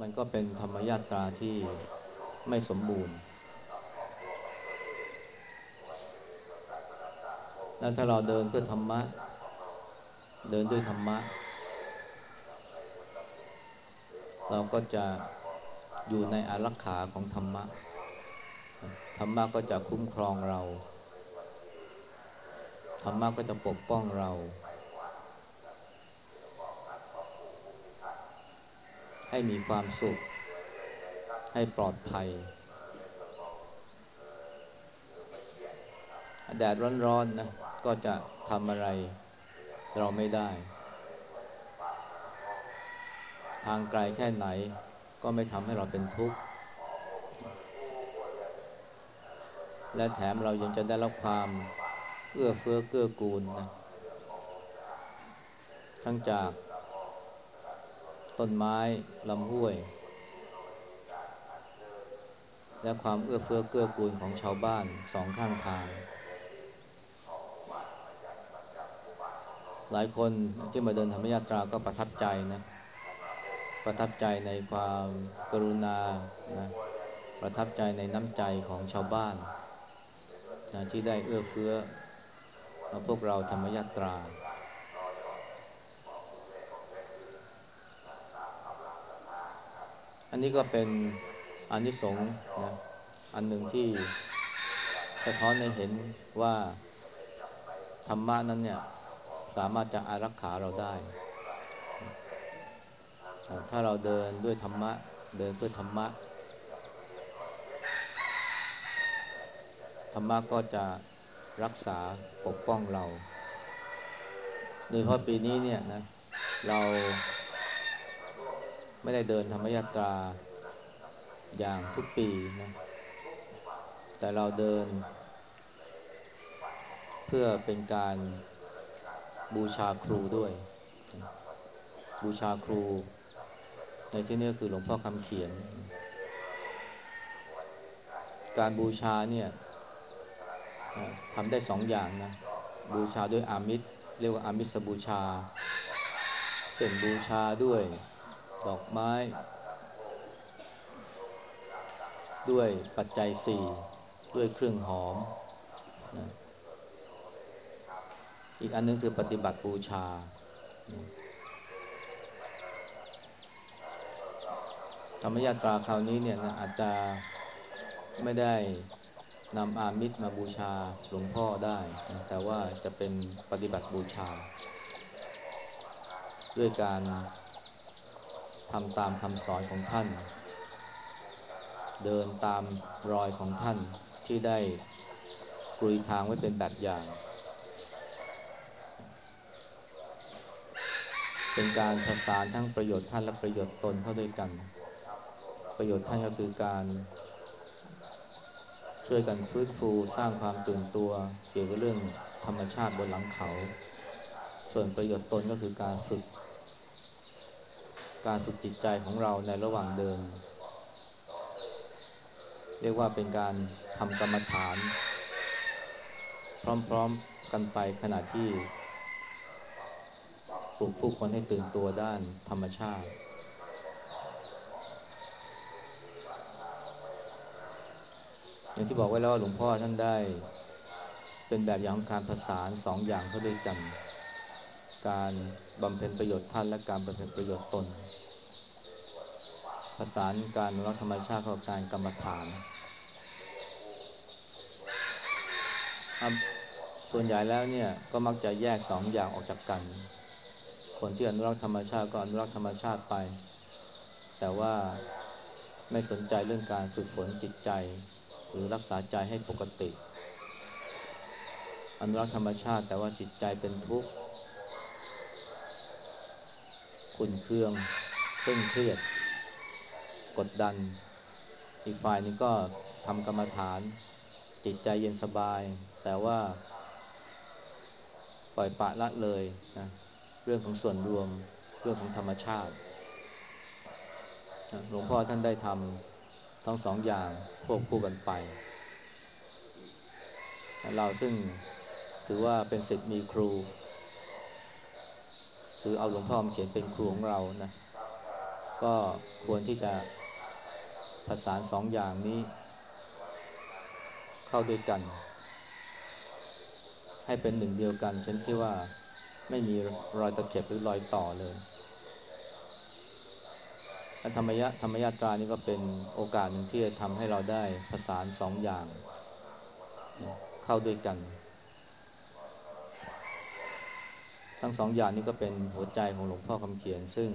มันก็เป็นธรรมยาตราที่ไม่สมบูรณ์แล้วถ้าเราเดินเพื่อธรรมะ เดินด้วยธรรมะ เราก็จะอยู่ในอารักขาของธรรมะ ธรรมะก็จะคุ้มครองเรา ธรรมะก็จะปกป้องเรา ให้มีความสุข ให้ปลอดภัย แดดร้อนๆนะก็จะทำอะไรเราไม่ได้ ทางไกลแค่ไหนก็ไม่ทำให้เราเป็นทุกข์ และแถมเรายังจะได้รับความเอื้อเฟื้อเกื้อกูลนะทั้งจาก ต้นไม้ลำห้วย และความเอื้อเฟื้อเกื้อกูลของชาวบ้านสองข้างทาง หลายคนที่มาเดินธรรมยาตราก็ประทับใจนะ ประทับใจในความกรุณานะประทับใจในน้ำใจของชาวบ้านนะที่ได้เอื้อเฟื้อพวกเราธรรมยาตรา อันนี้ก็เป็นอนนิสงส์นะอันหนึ่งที่สะท้อนให้เห็นว่าธรรมะนั้นเนี่ยสามารถจะอารักขาเราได้ ถ้าเราเดินด้วยธรรมะ เดินเพื่อธรรมะ ธรรมะก็จะรักษาปกป้องเรา โดยเพราะปีนี้เนี่ยนะเรา ไม่ได้เดินธรรมยาตราอย่างทุกปีนะ แต่เราเดิน เพื่อเป็นการบูชาครูด้วย บูชาครู ในที่นี้คือหลวงพ่อคำเขียน การบูชาเนี่ยทำได้สองอย่างนะ บูชาด้วยอามิตร เรียกว่าอามิสบูชา เป็นบูชาด้วย ดอกไม้ ด้วยปัจจัยสี่ด้วยเครื่องหอมนะอีกอันนึงคือปฏิบัติบูชา ธรรมยาตราคราวนี้เนี่ยนะอาจจะไม่ได้นำอามิตรมาบูชาหลวงพ่อได้นะแต่ว่าจะเป็นปฏิบัติบูชา ด้วยการ ทำตามคำสอนของท่าน เดินตามรอยของท่านที่ได้กรุยทางไว้เป็นแบบอย่าง เป็นการผสานทั้งประโยชน์ท่านและประโยชน์ตนเข้าด้วยกัน ประโยชน์ท่านก็คือการ ช่วยกันฟื้นฟูสร้างความตื่นตัว เกี่ยวกับเรื่องธรรมชาติบนหลังเขา ส่วนประโยชน์ตนก็คือการฝึก การฝึกจิตใจของเราในระหว่างเดิน เรียกว่าเป็นการทำกรรมฐาน พร้อมๆกันไปขณะที่ปลุกผู้คนให้ตื่นตัวด้านธรรมชาติ อย่างที่บอกไว้แล้วหลวงพ่อท่านได้ เป็นแบบอย่างของการผสานสองอย่างเข้าด้วยกัน การบำเพ็ญประโยชน์ท่านและการบำเพ็ญประโยชน์ตนผสานการรักธรรมชาติเข้ากับการกรรมฐานส่วนใหญ่แล้วเนี่ยก็มักจะแยกสองอย่างออกจากกัน คนที่อนุรักษ์ธรรมชาติก็อนุรักษ์ธรรมชาติไป แต่ว่าไม่สนใจเรื่องการฝึกฝนจิตใจ หรือรักษาใจให้ปกติ อนุรักษ์ธรรมชาติแต่ว่าจิตใจเป็นทุกข์ ขุนเคืองเคร่งเครียด กดดัน อีกฝ่ายนึงก็ทำกรรมฐาน จิตใจเย็นสบาย แต่ว่า ปล่อยปะละเลยนะเรื่องของส่วนรวมเรื่องของธรรมชาติหลวงพ่อท่านได้ทำทั้งสองอย่างควบคู่กันไป เราซึ่งถือว่าเป็นสิทธิ์มีครู ถือเอาหลวงพ่อมาเขียนเป็นครูของเรานะก็ควรที่จะผสานสองอย่างนี้ เข้าด้วยกัน ให้เป็นหนึ่งเดียวกันฉันที่ว่าไม่มีรอยตะเข็บหรือรอยต่อเลยธรรมยะธรรมยาตรานี่ก็เป็นโอกาสหนึ่งที่จะทำให้เราได้ผสานสองอย่าง เข้าด้วยกัน ทั้งสองอย่างนี้ก็เป็นหัวใจของหลวงพ่อคำเขียนซึ่ง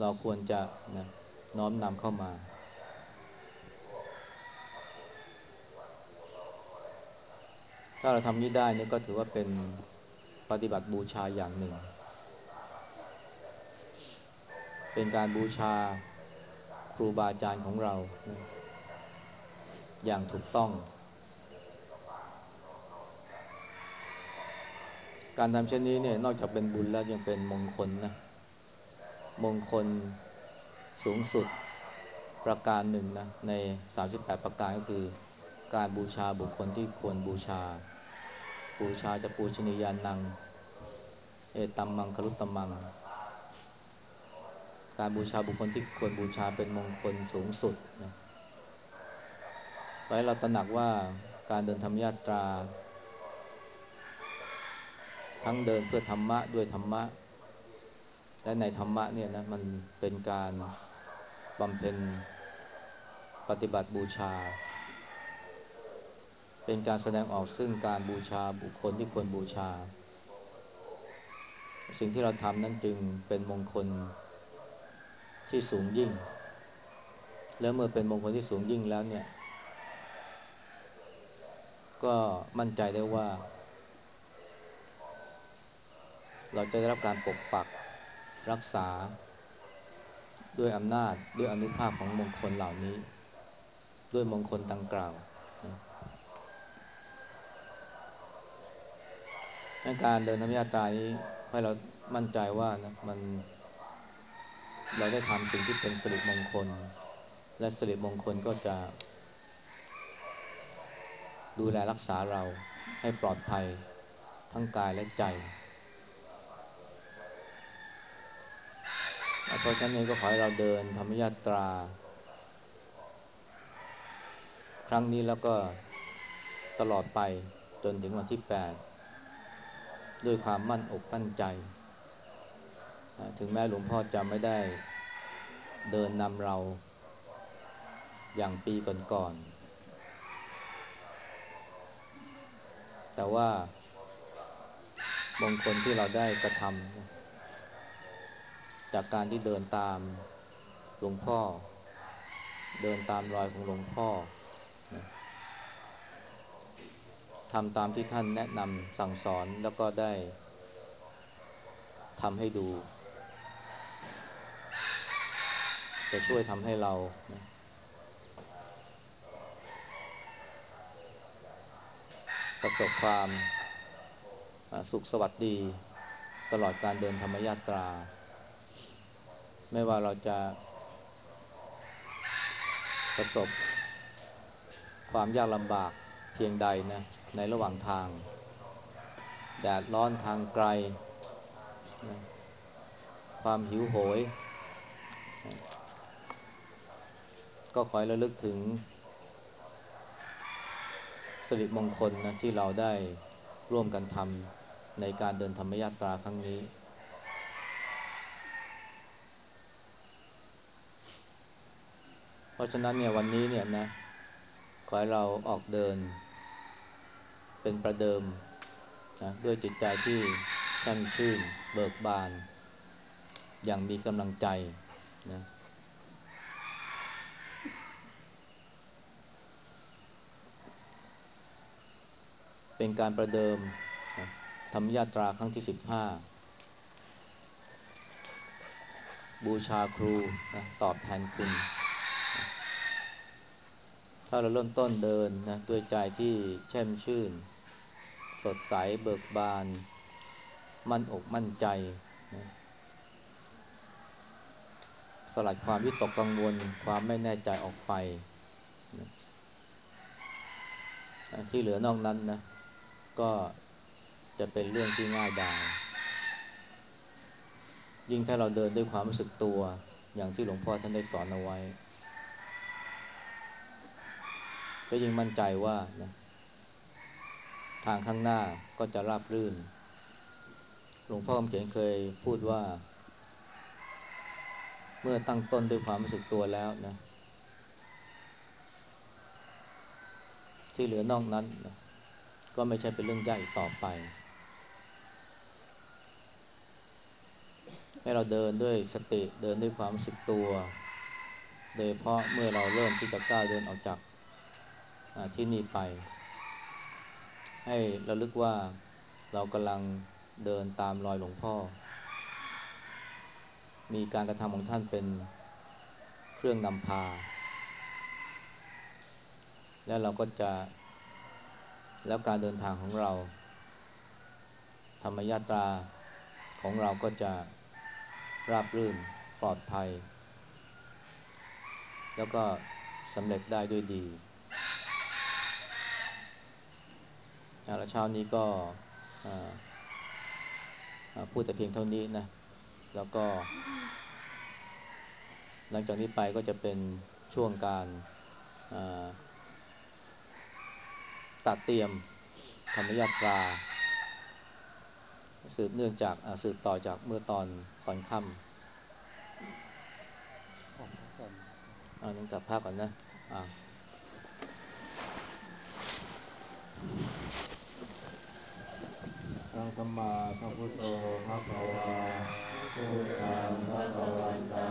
เราควรจะนะน้อมนำเข้ามาถ้าเราทำนี้ได้นี่ก็ถือว่าเป็นปฏิบัติบูชาอย่างหนึ่ง เป็นการบูชาครูบาอาจารย์ของเรา อย่างถูกต้อง การทำเช่นนี้เนี่ยนอกจากเป็นบุญแล้วยังเป็นมงคลนะมงคลสูงสุดประการหนึ่งนะใน 38 ประการก็คือ การบูชาบุคคลที่ควรบูชา บูชาจะปูชนียานัง เอตัมมังคลุตตมัง การบูชาบุคคลที่ควรบูชาเป็นมงคลสูงสุดนะไว้เราตระหนักว่าการเดินธรรมยาตรา ทั้งเดินเพื่อธรรมะด้วยธรรมะ และในธรรมะเนี่ยนะมันเป็นการบำเพ็ญปฏิบัติบูชา เป็นการแสดงออกซึ่งการบูชาบุคคลที่ควรบูชา สิ่งที่เราทำนั้นจึงเป็นมงคลที่สูงยิ่ง แล้วเมื่อเป็นมงคลที่สูงยิ่งแล้วเนี่ย ก็มั่นใจได้ว่า เราจะได้รับการปกปักรักษา ด้วยอำนาจด้วยอนุภาพของมงคลเหล่านี้ ด้วยมงคลดังกล่าวในการเดินธรรมยาตานี้ให้เรามั่นใจว่านะมันเราได้ทำสิ่งที่เป็นสิริมงคล และสิริมงคลก็จะ ดูแลรักษาเราให้ปลอดภัยทั้งกายและใจ เพราะฉะนั้นเองก็ขอให้เราเดินธรรมยาตรา ครั้งนี้แล้วก็ตลอดไปจนถึงวันที่ 8 ด้วยความมั่นอกมั่นใจ ถึงแม้หลวงพ่อจะไม่ได้เดินนำเราอย่างปีก่อนๆแต่ว่ามงคลที่เราได้กระทำ จากการที่เดินตามหลวงพ่อ เดินตามรอยของหลวงพ่อทำตามที่ท่านแนะนำสั่งสอนแล้วก็ได้ทำให้ดู จะช่วยทำให้เรานะประสบความสุขสวัสดี ตลอดการเดินธรรมยาตรา ไม่ว่าเราจะประสบความยากลำบากเพียงใดนะในระหว่างทาง แดดร้อนทางไกลนะความหิวโหยก็ขอให้ระลึกถึงสิริมงคลนะที่เราได้ร่วมกันทำในการเดินธรรมยาตราครั้งนี้ เพราะฉะนั้นเนี่ยวันนี้เนี่ยนะ ขอให้เราออกเดิน เป็นประเดิมนะด้วยจิตใจที่แช่มชื่น เบิกบาน อย่างมีกำลังใจนะเป็นการประเดิมธรรมยาตราครั้งที่สิบห้าบูชาครูนะตอบแทนคุณ ถ้าเราเริ่มต้นเดินนะด้วยใจที่แช่มชื่น สดใสเบิกบาน มั่นอกมั่นใจนะสลัดความวิตกกังวลความไม่แน่ใจออกไปนะที่เหลือนอกนั้นนะก็จะเป็นเรื่องที่ง่ายดายยิ่งถ้าเราเดินด้วยความรู้สึกตัวอย่างที่หลวงพ่อท่านได้สอนเอาไว้ ก็ยิ่งมั่นใจว่านะทางข้างหน้าก็จะราบรื่น หลวงพ่อคำเขียนเคยพูดว่า เมื่อตั้งต้นด้วยความรู้สึกตัวแล้วนะ ที่เหลือนอกนั้นนะก็ไม่ใช่เป็นเรื่องยากอีกต่อไป ให้เราเดินด้วยสติเดินด้วยความรู้สึกตัว โดยเพราะเมื่อเราเริ่มที่จะก้าวเดินออกจาก ที่นี่ไป ให้เราลึกว่าเรากำลังเดินตามรอยหลวงพ่อ มีการกระทำของท่านเป็นเครื่องนำพา แล้วเราก็จะแล้วการเดินทางของเรา ธรรมยาตราของเราก็จะราบรื่นปลอดภัย แล้วก็สำเร็จได้ด้วยดี แล้วเช้านี้ก็พูดแต่เพียงเท่านี้นะ แล้วก็ หลังจากนี้ไปก็จะเป็นช่วงการตัดเตรียมธรรมยาตรา สืบเนื่องจากสืบต่อจากเมื่อตอนตอนค่ำเอาต้องจับภาพก่อนนะอ่า สังฆมาสัพพุทโธภะคะวาพุทธังภะคะวันตั